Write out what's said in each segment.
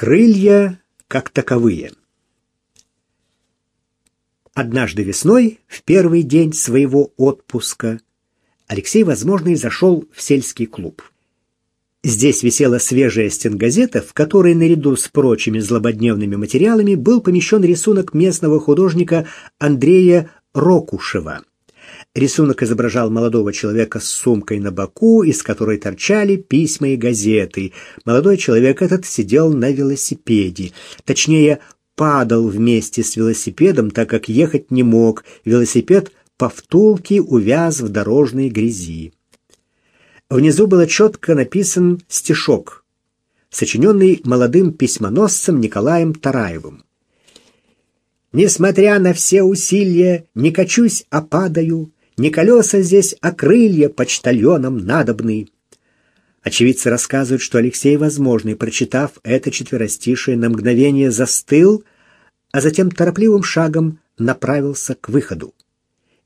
Крылья как таковые. Однажды весной, в первый день своего отпуска, Алексей Возможный зашел в сельский клуб. Здесь висела свежая стенгазета, в которой наряду с прочими злободневными материалами был помещен рисунок местного художника Андрея Рокушева. Рисунок изображал молодого человека с сумкой на боку, из которой торчали письма и газеты. Молодой человек этот сидел на велосипеде. Точнее, падал вместе с велосипедом, так как ехать не мог. Велосипед по втулке увяз в дорожной грязи. Внизу было четко написан стишок, сочиненный молодым письмоносцем Николаем Тараевым. «Несмотря на все усилия, не качусь, а падаю, не колеса здесь, а крылья почтальонам надобны». Очевидцы рассказывают, что Алексей Возможный, прочитав это четверостишее, на мгновение застыл, а затем торопливым шагом направился к выходу.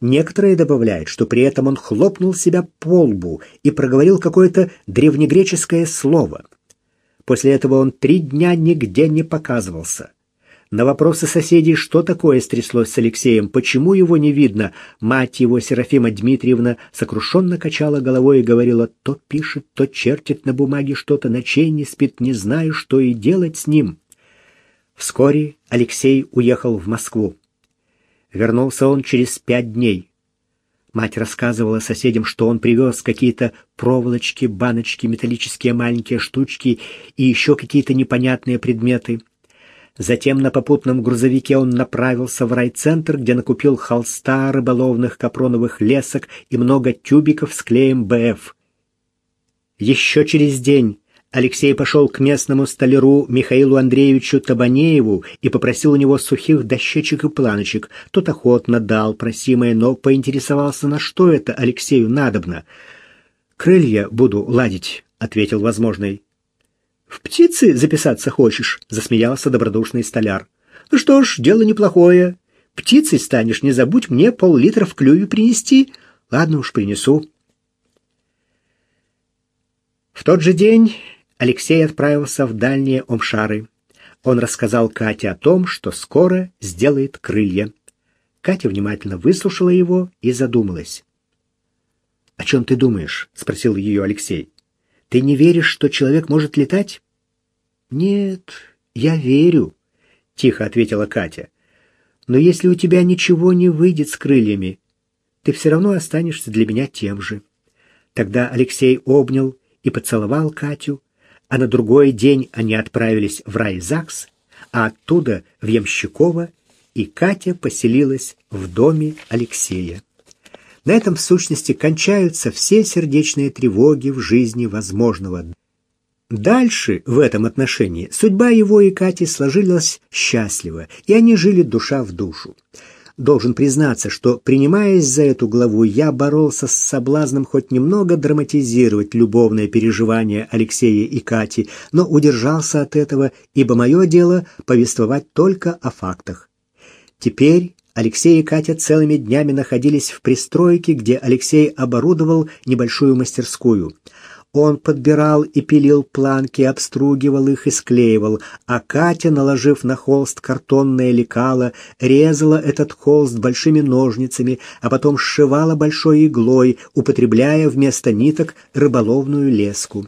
Некоторые добавляют, что при этом он хлопнул себя по лбу и проговорил какое-то древнегреческое слово. После этого он три дня нигде не показывался. На вопросы соседей, что такое стряслось с Алексеем, почему его не видно, мать его, Серафима Дмитриевна, сокрушенно качала головой и говорила, то пишет, то чертит на бумаге что-то, ночей не спит, не знаю, что и делать с ним. Вскоре Алексей уехал в Москву. Вернулся он через пять дней. Мать рассказывала соседям, что он привез какие-то проволочки, баночки, металлические маленькие штучки и еще какие-то непонятные предметы. Затем на попутном грузовике он направился в райцентр, где накупил холста, рыболовных капроновых лесок и много тюбиков с клеем БФ. Еще через день Алексей пошел к местному столяру Михаилу Андреевичу Табанееву и попросил у него сухих дощечек и планочек. Тот охотно дал просимое, но поинтересовался, на что это Алексею надобно. «Крылья буду ладить», — ответил возможный. «В птицы записаться хочешь?» — засмеялся добродушный столяр. «Ну что ж, дело неплохое. Птицей станешь, не забудь мне пол-литра в клюве принести. Ладно уж, принесу». В тот же день Алексей отправился в дальние Омшары. Он рассказал Кате о том, что скоро сделает крылья. Катя внимательно выслушала его и задумалась. «О чем ты думаешь?» — спросил ее Алексей. Ты не веришь, что человек может летать? Нет, я верю, тихо ответила Катя. Но если у тебя ничего не выйдет с крыльями, ты все равно останешься для меня тем же. Тогда Алексей обнял и поцеловал Катю, а на другой день они отправились в райзакс, а оттуда в Ямщиково, и Катя поселилась в доме Алексея. На этом в сущности кончаются все сердечные тревоги в жизни возможного. Дальше в этом отношении судьба его и Кати сложилась счастливо, и они жили душа в душу. Должен признаться, что, принимаясь за эту главу, я боролся с соблазном хоть немного драматизировать любовное переживание Алексея и Кати, но удержался от этого, ибо мое дело повествовать только о фактах. Теперь Алексей и Катя целыми днями находились в пристройке, где Алексей оборудовал небольшую мастерскую. Он подбирал и пилил планки, обстругивал их и склеивал, а Катя, наложив на холст картонное лекало, резала этот холст большими ножницами, а потом сшивала большой иглой, употребляя вместо ниток рыболовную леску.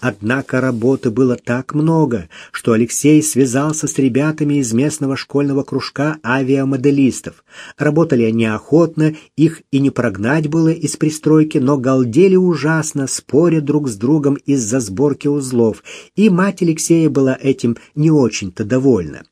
Однако работы было так много, что Алексей связался с ребятами из местного школьного кружка авиамоделистов. Работали они охотно, их и не прогнать было из пристройки, но галдели ужасно, споря друг с другом из-за сборки узлов, и мать Алексея была этим не очень-то довольна.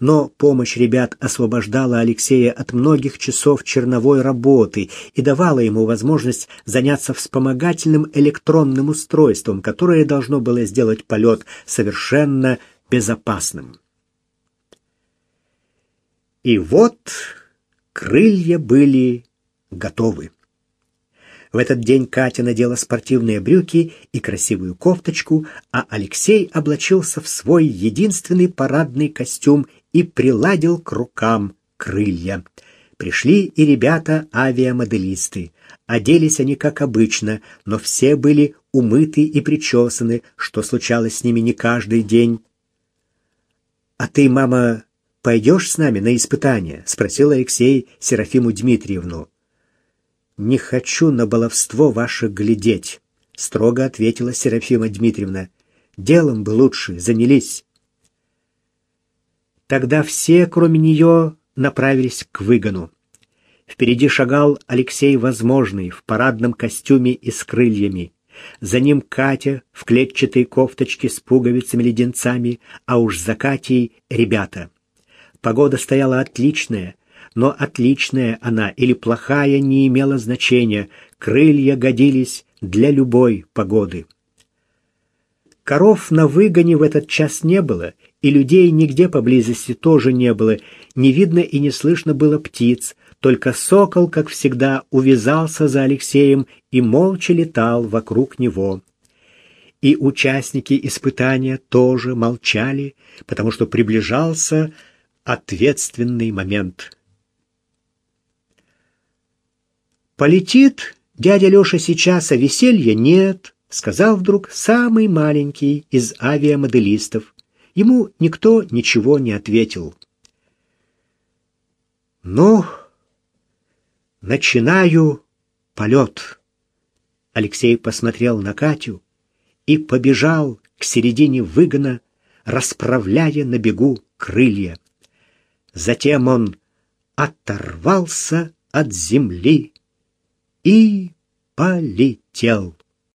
Но помощь ребят освобождала Алексея от многих часов черновой работы и давала ему возможность заняться вспомогательным электронным устройством, которое должно было сделать полет совершенно безопасным. И вот крылья были готовы. В этот день Катя надела спортивные брюки и красивую кофточку, а Алексей облачился в свой единственный парадный костюм и приладил к рукам крылья. Пришли и ребята-авиамоделисты. Оделись они как обычно, но все были умыты и причесаны, что случалось с ними не каждый день. «А ты, мама, пойдешь с нами на испытание?» — спросил Алексей Серафиму Дмитриевну. «Не хочу на баловство ваше глядеть», — строго ответила Серафима Дмитриевна. «Делом бы лучше занялись». Тогда все, кроме нее, направились к выгону. Впереди шагал Алексей Возможный в парадном костюме и с крыльями. За ним Катя в клетчатой кофточке с пуговицами-леденцами, а уж за Катей ребята. Погода стояла отличная, но отличная она или плохая не имела значения, крылья годились для любой погоды. Коров на выгоне в этот час не было, и людей нигде поблизости тоже не было, не видно и не слышно было птиц, только сокол, как всегда, увязался за Алексеем и молча летал вокруг него. И участники испытания тоже молчали, потому что приближался ответственный момент. Полетит дядя Леша сейчас, а веселья нет, сказал вдруг самый маленький из авиамоделистов. Ему никто ничего не ответил. Ну, начинаю полет. Алексей посмотрел на Катю и побежал к середине выгона, расправляя на бегу крылья. Затем он оторвался от земли и полетел.